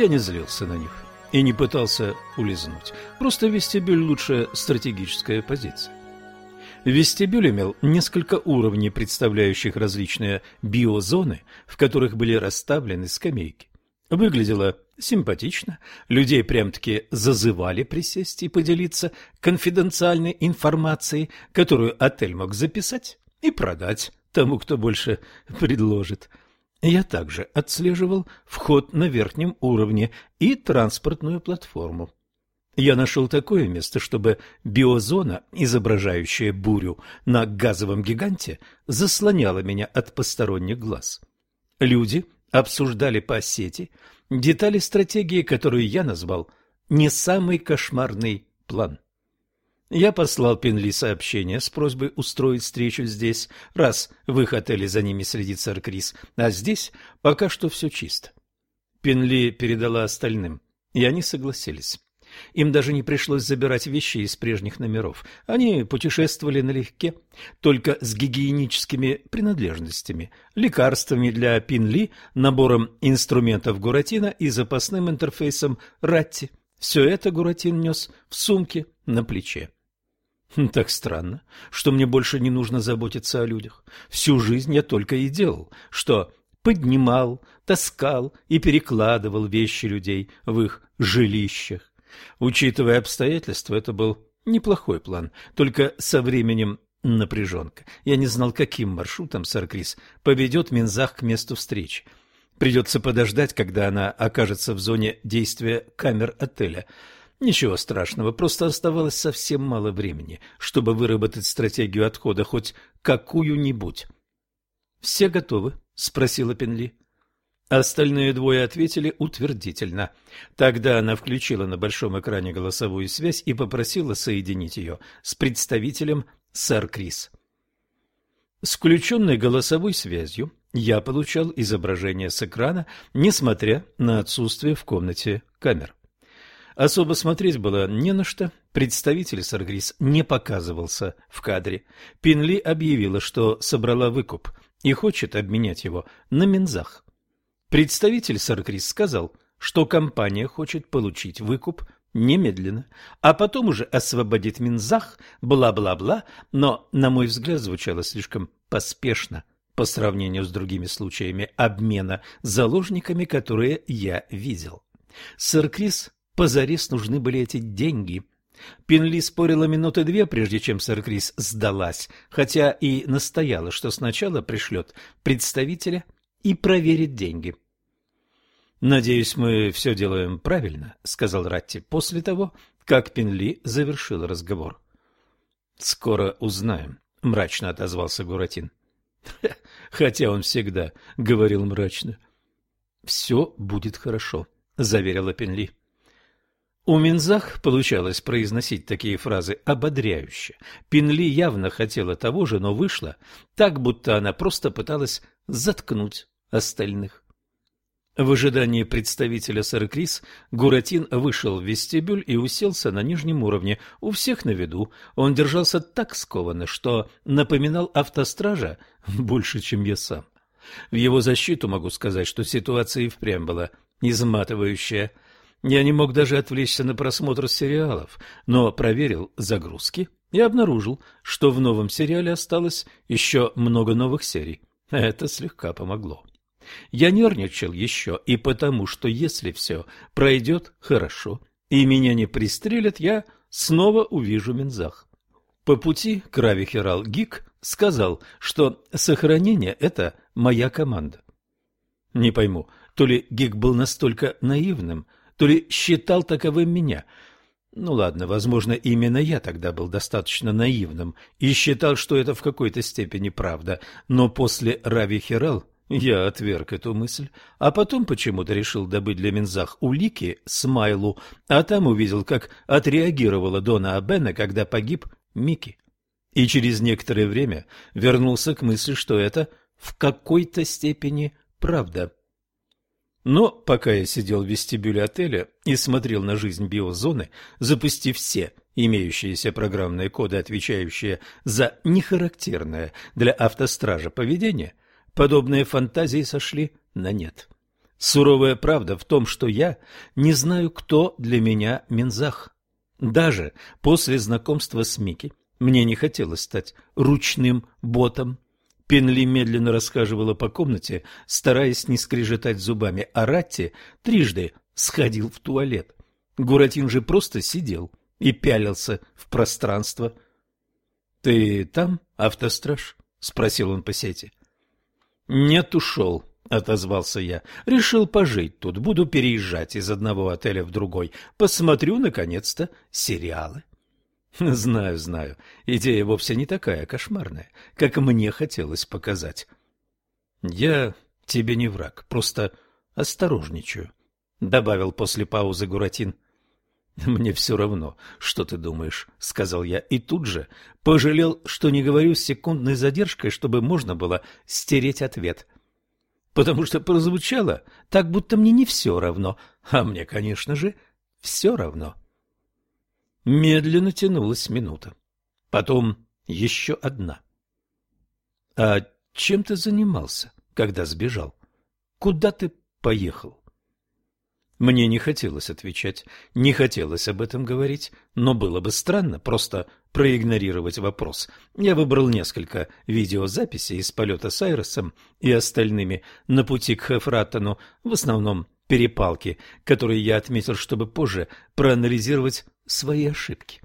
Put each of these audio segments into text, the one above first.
Я не злился на них и не пытался улизнуть. Просто вестибюль – лучшая стратегическая позиция. Вестибюль имел несколько уровней, представляющих различные биозоны, в которых были расставлены скамейки. Выглядело симпатично, людей прям-таки зазывали присесть и поделиться конфиденциальной информацией, которую отель мог записать и продать тому, кто больше предложит. Я также отслеживал вход на верхнем уровне и транспортную платформу. Я нашел такое место, чтобы биозона, изображающая бурю на газовом гиганте, заслоняла меня от посторонних глаз. Люди обсуждали по сети детали стратегии, которую я назвал «не самый кошмарный план». Я послал Пенли сообщение с просьбой устроить встречу здесь, раз в их отеле за ними следит сэр Крис, а здесь пока что все чисто. Пенли передала остальным, и они согласились. Им даже не пришлось забирать вещи из прежних номеров. Они путешествовали налегке, только с гигиеническими принадлежностями, лекарствами для Пинли, набором инструментов Гуратина и запасным интерфейсом Ратти. Все это Гуратин нес в сумке на плече. Хм, так странно, что мне больше не нужно заботиться о людях. Всю жизнь я только и делал, что поднимал, таскал и перекладывал вещи людей в их жилищах. Учитывая обстоятельства, это был неплохой план, только со временем напряженка. Я не знал, каким маршрутом сэр Крис поведет Минзах к месту встречи. Придется подождать, когда она окажется в зоне действия камер отеля – Ничего страшного, просто оставалось совсем мало времени, чтобы выработать стратегию отхода хоть какую-нибудь. «Все готовы?» — спросила Пенли. Остальные двое ответили утвердительно. Тогда она включила на большом экране голосовую связь и попросила соединить ее с представителем сэр Крис. С включенной голосовой связью я получал изображение с экрана, несмотря на отсутствие в комнате камер. Особо смотреть было не на что. Представитель Саргрис не показывался в кадре. Пинли объявила, что собрала выкуп и хочет обменять его на Минзах. Представитель Саргрис сказал, что компания хочет получить выкуп немедленно, а потом уже освободит Минзах, бла-бла-бла, но, на мой взгляд, звучало слишком поспешно по сравнению с другими случаями обмена заложниками, которые я видел. Сэр Крис Позарез нужны были эти деньги. Пинли спорила минуты две, прежде чем сэр Крис сдалась, хотя и настояла, что сначала пришлет представителя и проверит деньги. «Надеюсь, мы все делаем правильно», — сказал Ратти после того, как Пинли завершил разговор. «Скоро узнаем», — мрачно отозвался Гуратин. Хотя он всегда говорил мрачно. «Все будет хорошо», — заверила Пенли. У Минзах получалось произносить такие фразы ободряюще. Пинли явно хотела того же, но вышла так, будто она просто пыталась заткнуть остальных. В ожидании представителя сэр Крис Гуратин вышел в вестибюль и уселся на нижнем уровне, у всех на виду. Он держался так скованно, что напоминал автостража больше, чем я сам. В его защиту могу сказать, что ситуация и впрямь была изматывающая – я не мог даже отвлечься на просмотр сериалов, но проверил загрузки и обнаружил, что в новом сериале осталось еще много новых серий. Это слегка помогло. Я нервничал еще и потому, что если все пройдет хорошо и меня не пристрелят, я снова увижу Минзах. По пути Крави Херал Гик сказал, что сохранение – это моя команда. Не пойму, то ли Гик был настолько наивным – то ли считал таковым меня. Ну ладно, возможно, именно я тогда был достаточно наивным и считал, что это в какой-то степени правда, но после Рави Хирал я отверг эту мысль, а потом почему-то решил добыть для Минзах улики Смайлу, а там увидел, как отреагировала Дона Абена, когда погиб Микки. И через некоторое время вернулся к мысли, что это в какой-то степени правда. Но пока я сидел в вестибюле отеля и смотрел на жизнь биозоны, запустив все имеющиеся программные коды, отвечающие за нехарактерное для автостража поведение, подобные фантазии сошли на нет. Суровая правда в том, что я не знаю, кто для меня Минзах. Даже после знакомства с Мики мне не хотелось стать ручным ботом. Пенли медленно расхаживала по комнате, стараясь не скрежетать зубами, а Ратти трижды сходил в туалет. Гуратин же просто сидел и пялился в пространство. — Ты там, автостраж? — спросил он по сети. — Нет, ушел, — отозвался я. — Решил пожить тут, буду переезжать из одного отеля в другой. Посмотрю, наконец-то, сериалы. Знаю, знаю, идея вовсе не такая кошмарная, как мне хотелось показать. Я тебе не враг, просто осторожничаю, — добавил после паузы Гуратин. «Мне все равно, что ты думаешь», — сказал я, и тут же пожалел, что не говорю с секундной задержкой, чтобы можно было стереть ответ. Потому что прозвучало так, будто мне не все равно, а мне, конечно же, все равно. Медленно тянулась минута. Потом еще одна. «А чем ты занимался, когда сбежал? Куда ты поехал?» Мне не хотелось отвечать, не хотелось об этом говорить, но было бы странно просто проигнорировать вопрос. Я выбрал несколько видеозаписей из полета с Айросом и остальными на пути к Хефратону, в основном перепалки, которые я отметил, чтобы позже проанализировать свои ошибки.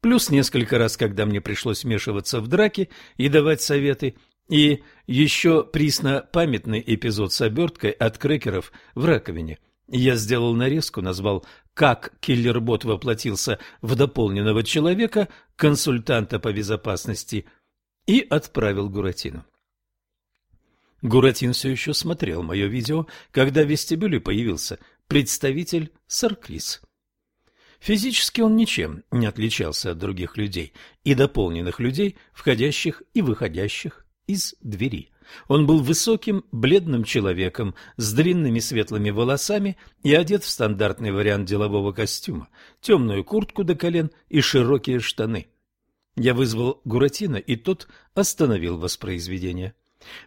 Плюс несколько раз, когда мне пришлось вмешиваться в драки и давать советы, и еще присно памятный эпизод с оберткой от крекеров в раковине – я сделал нарезку, назвал «Как киллер-бот воплотился в дополненного человека, консультанта по безопасности» и отправил Гуратину. Гуратин все еще смотрел мое видео, когда в вестибюле появился представитель Саркрис. Физически он ничем не отличался от других людей и дополненных людей, входящих и выходящих из двери. Он был высоким, бледным человеком с длинными светлыми волосами и одет в стандартный вариант делового костюма, темную куртку до колен и широкие штаны. Я вызвал Гуратино, и тот остановил воспроизведение.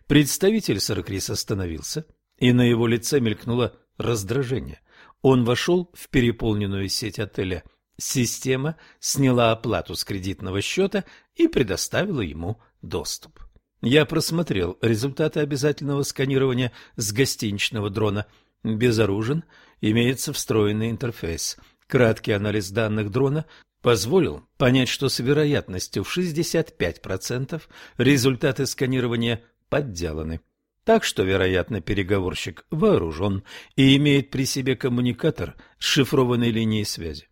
Представитель Саркрис остановился, и на его лице мелькнуло раздражение. Он вошел в переполненную сеть отеля. Система сняла оплату с кредитного счета и предоставила ему доступ. Я просмотрел результаты обязательного сканирования с гостиничного дрона. Безоружен, имеется встроенный интерфейс. Краткий анализ данных дрона позволил понять, что с вероятностью в 65% результаты сканирования подделаны. Так что, вероятно, переговорщик вооружен и имеет при себе коммуникатор с шифрованной линией связи.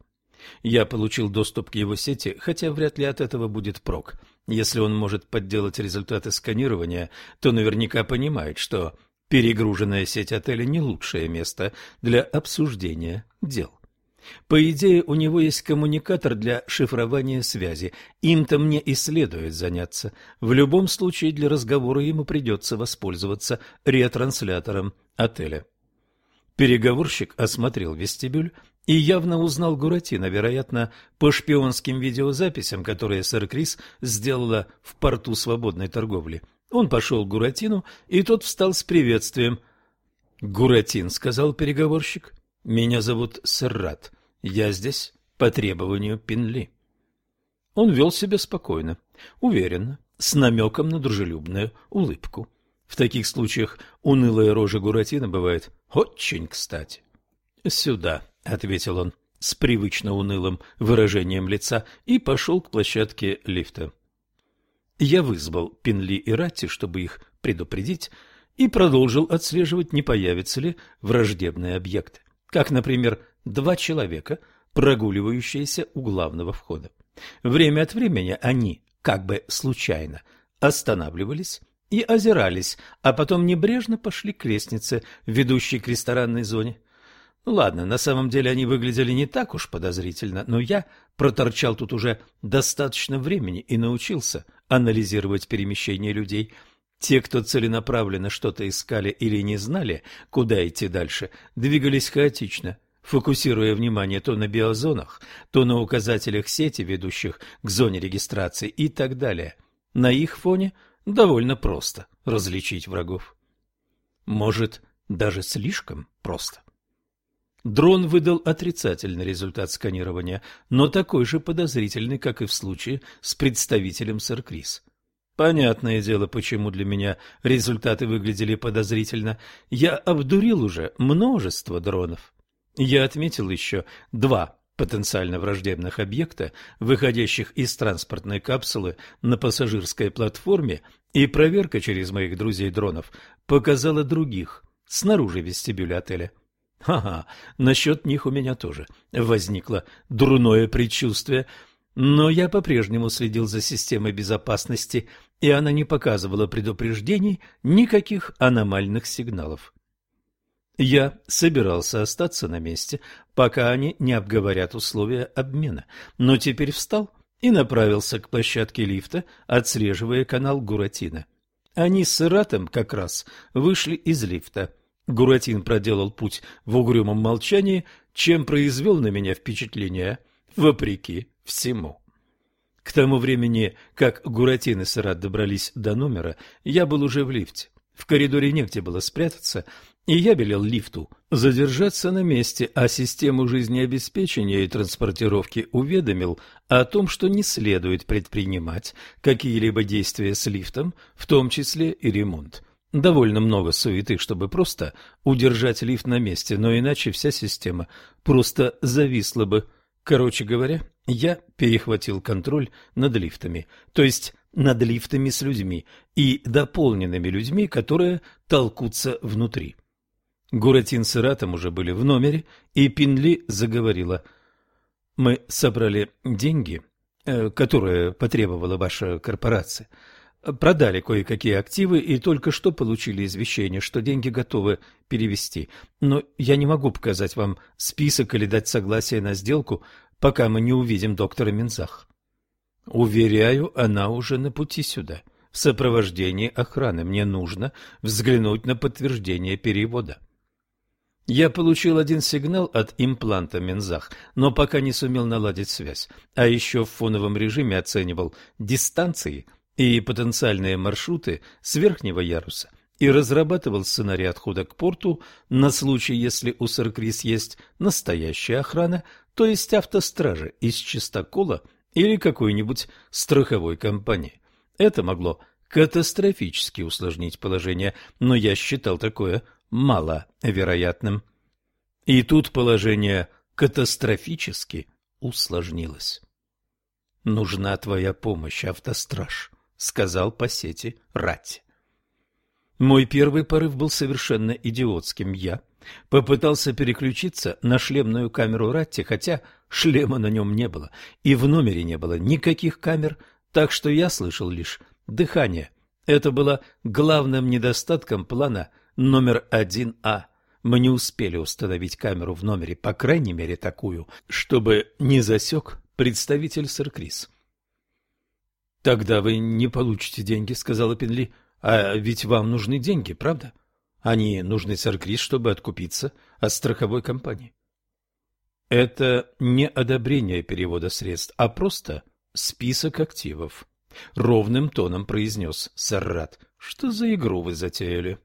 Я получил доступ к его сети, хотя вряд ли от этого будет прок. Если он может подделать результаты сканирования, то наверняка понимает, что перегруженная сеть отеля не лучшее место для обсуждения дел. По идее, у него есть коммуникатор для шифрования связи. Им-то мне и следует заняться. В любом случае для разговора ему придется воспользоваться ретранслятором отеля. Переговорщик осмотрел вестибюль и явно узнал Гуратино, вероятно, по шпионским видеозаписям, которые сэр Крис сделала в порту свободной торговли. Он пошел к Гуратину, и тот встал с приветствием. «Гуратин», — сказал переговорщик, — «меня зовут Сэррат. Я здесь по требованию Пинли». Он вел себя спокойно, уверенно, с намеком на дружелюбную улыбку. В таких случаях унылая рожа Гуратина бывает очень кстати. «Сюда», — ответил он с привычно унылым выражением лица и пошел к площадке лифта. Я вызвал Пинли и Ратти, чтобы их предупредить, и продолжил отслеживать, не появятся ли враждебные объекты, как, например, два человека, прогуливающиеся у главного входа. Время от времени они, как бы случайно, останавливались и озирались, а потом небрежно пошли к лестнице, ведущей к ресторанной зоне. Ну ладно, на самом деле они выглядели не так уж подозрительно, но я проторчал тут уже достаточно времени и научился анализировать перемещение людей. Те, кто целенаправленно что-то искали или не знали, куда идти дальше, двигались хаотично, фокусируя внимание то на биозонах, то на указателях сети, ведущих к зоне регистрации и так далее. На их фоне – довольно просто различить врагов. Может, даже слишком просто. Дрон выдал отрицательный результат сканирования, но такой же подозрительный, как и в случае с представителем Сэр Крис. Понятное дело, почему для меня результаты выглядели подозрительно. Я обдурил уже множество дронов. Я отметил еще два потенциально враждебных объекта, выходящих из транспортной капсулы на пассажирской платформе, и проверка через моих друзей-дронов показала других снаружи вестибюля отеля. Ага, насчет них у меня тоже возникло дурное предчувствие, но я по-прежнему следил за системой безопасности, и она не показывала предупреждений, никаких аномальных сигналов. Я собирался остаться на месте, пока они не обговорят условия обмена, но теперь встал и направился к площадке лифта, отслеживая канал Гуратина. Они с Иратом как раз вышли из лифта. Гуратин проделал путь в угрюмом молчании, чем произвел на меня впечатление, вопреки всему. К тому времени, как Гуратин и Сарат добрались до номера, я был уже в лифте. В коридоре негде было спрятаться, и я велел лифту задержаться на месте, а систему жизнеобеспечения и транспортировки уведомил о том, что не следует предпринимать какие-либо действия с лифтом, в том числе и ремонт. Довольно много суеты, чтобы просто удержать лифт на месте, но иначе вся система просто зависла бы. Короче говоря, я перехватил контроль над лифтами, то есть над лифтами с людьми и дополненными людьми, которые толкутся внутри. Гуратин с Иратом уже были в номере, и Пинли заговорила. «Мы собрали деньги, э, которые потребовала ваша корпорация» продали кое-какие активы и только что получили извещение, что деньги готовы перевести. Но я не могу показать вам список или дать согласие на сделку, пока мы не увидим доктора Минзах. Уверяю, она уже на пути сюда. В сопровождении охраны мне нужно взглянуть на подтверждение перевода. Я получил один сигнал от импланта Минзах, но пока не сумел наладить связь, а еще в фоновом режиме оценивал дистанции – и потенциальные маршруты с верхнего яруса и разрабатывал сценарий отхода к порту на случай, если у Саркрис есть настоящая охрана, то есть автостражи из чистокола или какой-нибудь страховой компании. Это могло катастрофически усложнить положение, но я считал такое маловероятным. И тут положение катастрофически усложнилось. Нужна твоя помощь, автостраж сказал по сети Рать. Мой первый порыв был совершенно идиотским. Я попытался переключиться на шлемную камеру Ратти, хотя шлема на нем не было, и в номере не было никаких камер, так что я слышал лишь дыхание. Это было главным недостатком плана номер один А. Мы не успели установить камеру в номере, по крайней мере такую, чтобы не засек представитель Сэр Крис. — Тогда вы не получите деньги, — сказала Пенли. — А ведь вам нужны деньги, правда? Они нужны сэр Крис, чтобы откупиться от страховой компании. Это не одобрение перевода средств, а просто список активов. Ровным тоном произнес сэр Рат. Что за игру вы затеяли?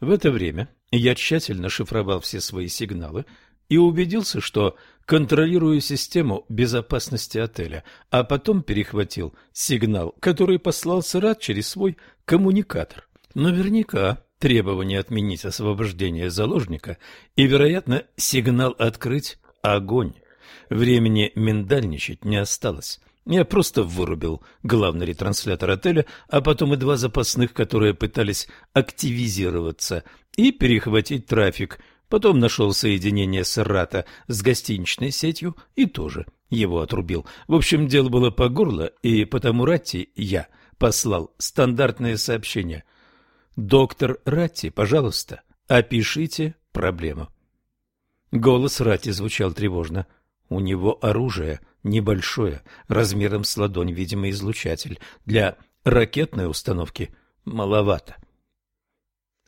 В это время я тщательно шифровал все свои сигналы и убедился, что контролирую систему безопасности отеля, а потом перехватил сигнал, который послал Сырат через свой коммуникатор. Наверняка требование отменить освобождение заложника и, вероятно, сигнал открыть огонь. Времени миндальничать не осталось. Я просто вырубил главный ретранслятор отеля, а потом и два запасных, которые пытались активизироваться и перехватить трафик – Потом нашел соединение Саррата с гостиничной сетью и тоже его отрубил. В общем, дело было по горло, и потому Ратти я послал стандартное сообщение. «Доктор Ратти, пожалуйста, опишите проблему». Голос Ратти звучал тревожно. У него оружие небольшое, размером с ладонь, видимо, излучатель. Для ракетной установки маловато.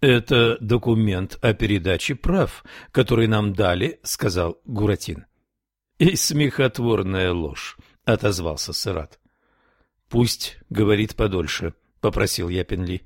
«Это документ о передаче прав, который нам дали», — сказал Гуратин. «И смехотворная ложь», — отозвался Сырат. «Пусть говорит подольше», — попросил я Пенли.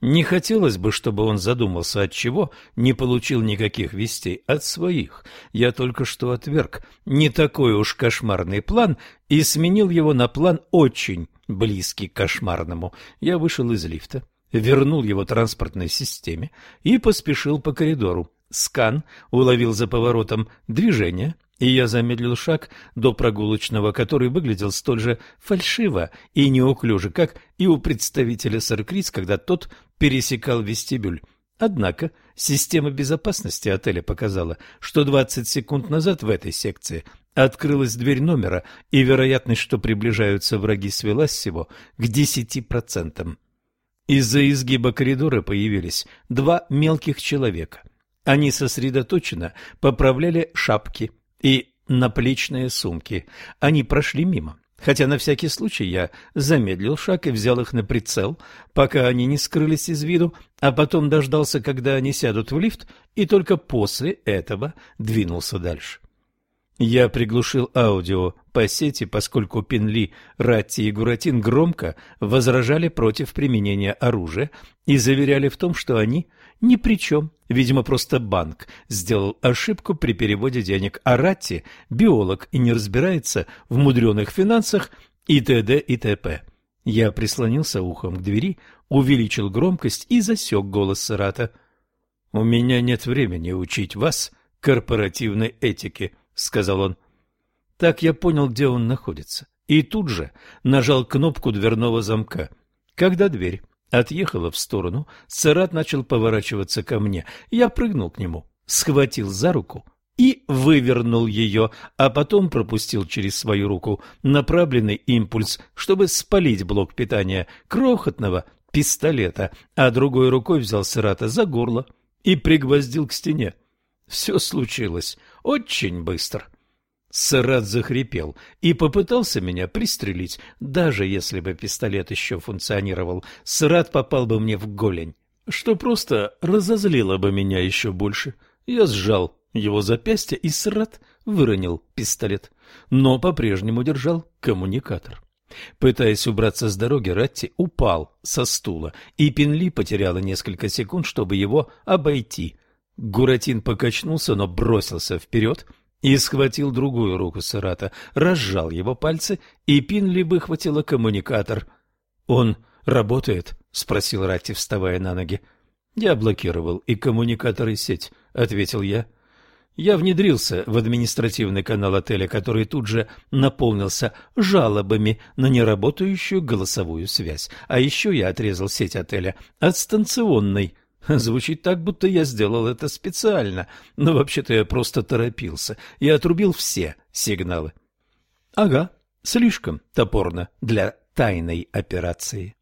Не хотелось бы, чтобы он задумался, от чего не получил никаких вестей от своих. Я только что отверг не такой уж кошмарный план и сменил его на план очень близкий к кошмарному. Я вышел из лифта, вернул его транспортной системе и поспешил по коридору. Скан уловил за поворотом движение, и я замедлил шаг до прогулочного, который выглядел столь же фальшиво и неуклюже, как и у представителя Саркрис, когда тот пересекал вестибюль. Однако система безопасности отеля показала, что 20 секунд назад в этой секции открылась дверь номера, и вероятность, что приближаются враги, свелась всего к 10%. Из-за изгиба коридора появились два мелких человека. Они сосредоточенно поправляли шапки и наплечные сумки. Они прошли мимо, хотя на всякий случай я замедлил шаг и взял их на прицел, пока они не скрылись из виду, а потом дождался, когда они сядут в лифт, и только после этого двинулся дальше. Я приглушил аудио по сети, поскольку Пинли, Ратти и Гуратин громко возражали против применения оружия и заверяли в том, что они ни при чем. Видимо, просто банк сделал ошибку при переводе денег, а Ратти – биолог и не разбирается в мудреных финансах и т.д. и т.п. Я прислонился ухом к двери, увеличил громкость и засек голос Сарата. «У меня нет времени учить вас корпоративной этике», — сказал он. Так я понял, где он находится, и тут же нажал кнопку дверного замка. Когда дверь отъехала в сторону, Сарат начал поворачиваться ко мне. Я прыгнул к нему, схватил за руку и вывернул ее, а потом пропустил через свою руку направленный импульс, чтобы спалить блок питания крохотного пистолета, а другой рукой взял Сарата за горло и пригвоздил к стене. Все случилось очень быстро. Сарат захрипел и попытался меня пристрелить. Даже если бы пистолет еще функционировал, Сарат попал бы мне в голень, что просто разозлило бы меня еще больше. Я сжал его запястье, и Сарат выронил пистолет, но по-прежнему держал коммуникатор. Пытаясь убраться с дороги, Ратти упал со стула, и Пинли потеряла несколько секунд, чтобы его обойти. Гуратин покачнулся, но бросился вперед и схватил другую руку Сарата, разжал его пальцы, и Пинли выхватила коммуникатор. «Он работает?» — спросил Ратти, вставая на ноги. «Я блокировал и коммуникатор, и сеть», — ответил я. Я внедрился в административный канал отеля, который тут же наполнился жалобами на неработающую голосовую связь. А еще я отрезал сеть отеля от станционной Звучит так, будто я сделал это специально, но вообще-то я просто торопился и отрубил все сигналы. Ага, слишком топорно для тайной операции.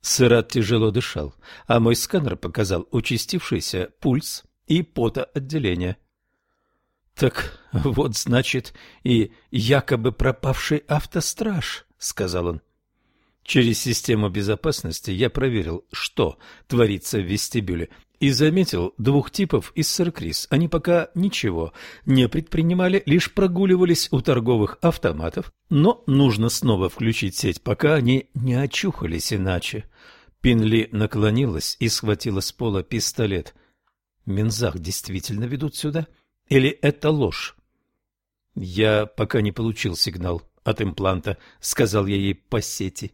Сырат тяжело дышал, а мой сканер показал участившийся пульс и потоотделение. Так вот, значит, и якобы пропавший автостраж, сказал он. Через систему безопасности я проверил, что творится в вестибюле, и заметил двух типов из Саркрис. Они пока ничего не предпринимали, лишь прогуливались у торговых автоматов, но нужно снова включить сеть, пока они не очухались иначе. Пинли наклонилась и схватила с пола пистолет. Мензах действительно ведут сюда? Или это ложь? Я пока не получил сигнал от импланта, сказал я ей по сети.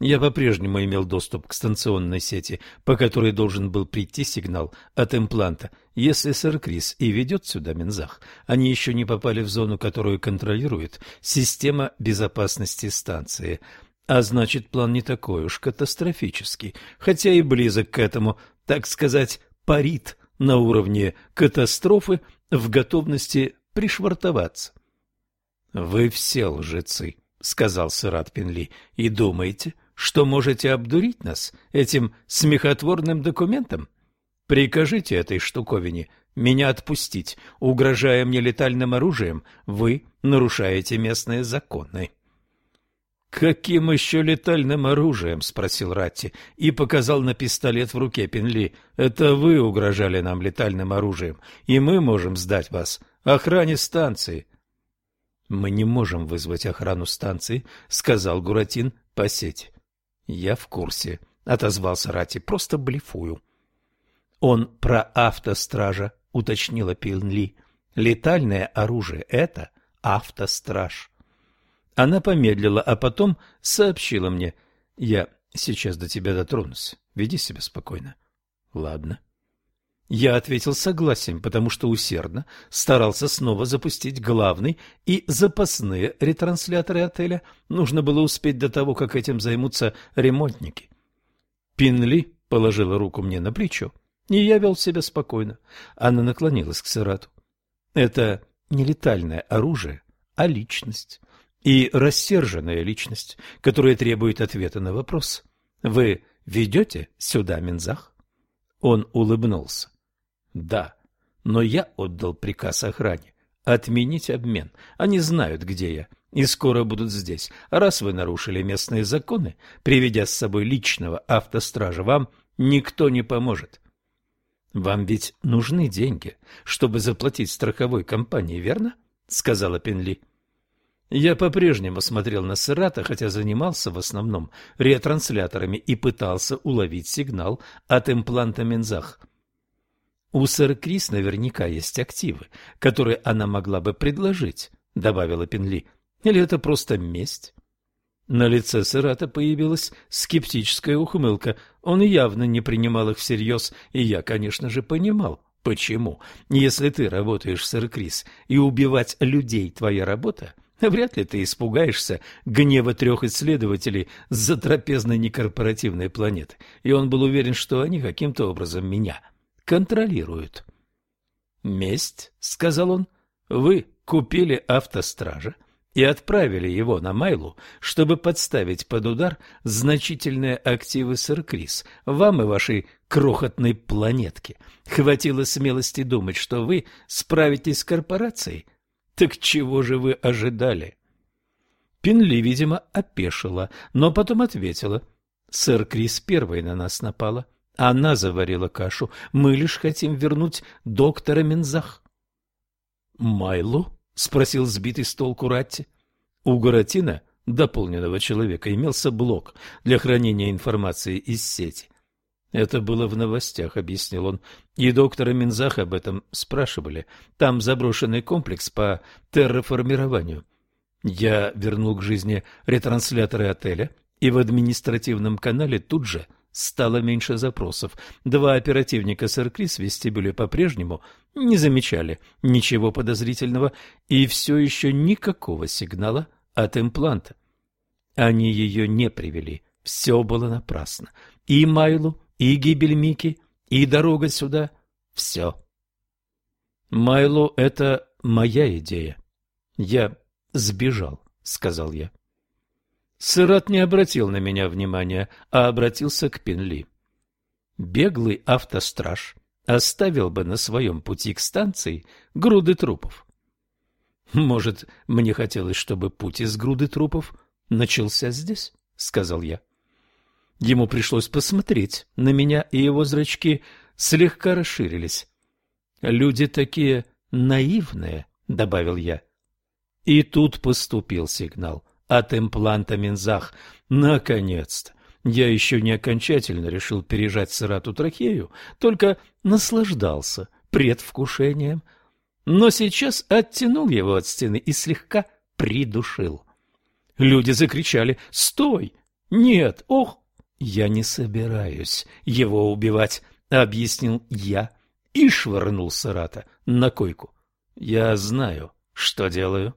Я по-прежнему имел доступ к станционной сети, по которой должен был прийти сигнал от импланта. Если сэр Крис и ведет сюда Минзах, они еще не попали в зону, которую контролирует система безопасности станции. А значит, план не такой уж катастрофический, хотя и близок к этому, так сказать, парит на уровне катастрофы в готовности пришвартоваться. — Вы все лжецы, — сказал Сырат Пенли, — и думаете, что можете обдурить нас этим смехотворным документом? Прикажите этой штуковине меня отпустить. Угрожая мне летальным оружием, вы нарушаете местные законы. «Каким еще летальным оружием?» — спросил Ратти и показал на пистолет в руке Пенли. «Это вы угрожали нам летальным оружием, и мы можем сдать вас охране станции». «Мы не можем вызвать охрану станции», — сказал Гуратин по сети. Я в курсе, отозвался Рати, просто блефую. Он про автостража, уточнила Пинли. Летальное оружие — это автостраж. Она помедлила, а потом сообщила мне. Я сейчас до тебя дотронусь. Веди себя спокойно. Ладно. Я ответил согласием, потому что усердно старался снова запустить главный и запасные ретрансляторы отеля. Нужно было успеть до того, как этим займутся ремонтники. Пинли положила руку мне на плечо, и я вел себя спокойно. Она наклонилась к Сирату. Это не летальное оружие, а личность. И рассерженная личность, которая требует ответа на вопрос. Вы ведете сюда Минзах? Он улыбнулся. Да, но я отдал приказ охране отменить обмен. Они знают, где я, и скоро будут здесь. раз вы нарушили местные законы, приведя с собой личного автостража, вам никто не поможет. Вам ведь нужны деньги, чтобы заплатить страховой компании, верно? сказала Пенли. Я по-прежнему смотрел на Сырата, хотя занимался в основном ретрансляторами и пытался уловить сигнал от импланта Мензах. У сэр Крис наверняка есть активы, которые она могла бы предложить, добавила Пенли. Или это просто месть? На лице Сырата появилась скептическая ухмылка. Он явно не принимал их всерьез, и я, конечно же, понимал, почему. Если ты работаешь, сэр Крис, и убивать людей твоя работа, вряд ли ты испугаешься гнева трех исследователей с затрапезной некорпоративной планеты. И он был уверен, что они каким-то образом меня контролируют. «Месть», — сказал он, — «вы купили автостража и отправили его на Майлу, чтобы подставить под удар значительные активы сэр Крис. Вам и вашей крохотной планетке хватило смелости думать, что вы справитесь с корпорацией? Так чего же вы ожидали?» Пинли, видимо, опешила, но потом ответила. «Сэр Крис первой на нас напала». Она заварила кашу. Мы лишь хотим вернуть доктора Мензах. Майлу? спросил сбитый с толку Ратти. У Горатина, дополненного человека, имелся блок для хранения информации из сети. Это было в новостях, объяснил он. И доктора Минзах об этом спрашивали. Там заброшенный комплекс по терраформированию. Я вернул к жизни ретрансляторы отеля, и в административном канале тут же стало меньше запросов. Два оперативника сэр Крис в вестибюле по-прежнему не замечали ничего подозрительного и все еще никакого сигнала от импланта. Они ее не привели. Все было напрасно. И Майлу, и гибель Мики, и дорога сюда — все. Майлу — это моя идея. Я сбежал, — сказал я. Сырат не обратил на меня внимания, а обратился к Пенли. Беглый автостраж оставил бы на своем пути к станции груды трупов. Может, мне хотелось, чтобы путь из груды трупов начался здесь, сказал я. Ему пришлось посмотреть на меня, и его зрачки слегка расширились. Люди такие наивные, добавил я. И тут поступил сигнал от импланта Минзах. Наконец-то! Я еще не окончательно решил пережать сырату трахею, только наслаждался предвкушением. Но сейчас оттянул его от стены и слегка придушил. Люди закричали «Стой! Нет! Ох!» «Я не собираюсь его убивать», — объяснил я и швырнул Сарата на койку. «Я знаю, что делаю».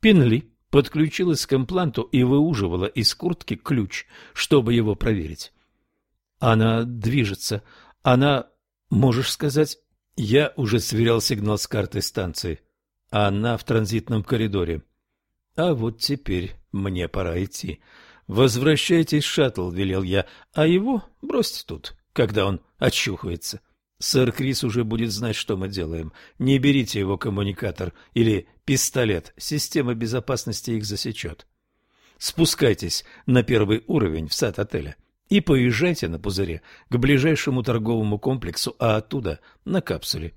Пинли подключилась к импланту и выуживала из куртки ключ, чтобы его проверить. Она движется. Она, можешь сказать, я уже сверял сигнал с картой станции. Она в транзитном коридоре. А вот теперь мне пора идти. Возвращайтесь шаттл, велел я, а его бросьте тут, когда он очухается. Сэр Крис уже будет знать, что мы делаем. Не берите его коммуникатор или пистолет. Система безопасности их засечет. Спускайтесь на первый уровень в сад отеля и поезжайте на пузыре к ближайшему торговому комплексу, а оттуда на капсуле.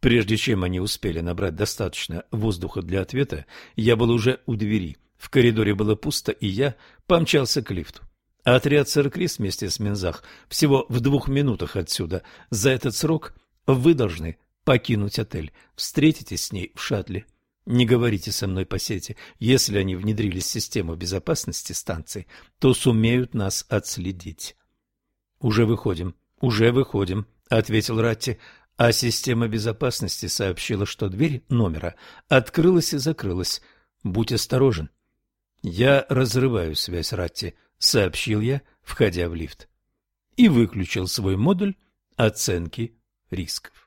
Прежде чем они успели набрать достаточно воздуха для ответа, я был уже у двери. В коридоре было пусто, и я помчался к лифту. Отряд сэр Крис вместе с Минзах всего в двух минутах отсюда. За этот срок вы должны покинуть отель. Встретитесь с ней в шаттле. Не говорите со мной по сети. Если они внедрили систему безопасности станции, то сумеют нас отследить. Уже выходим, уже выходим, ответил Ратти, а система безопасности сообщила, что дверь номера открылась и закрылась. Будь осторожен. Я разрываю связь Ратти, сообщил я, входя в лифт. И выключил свой модуль оценки рисков.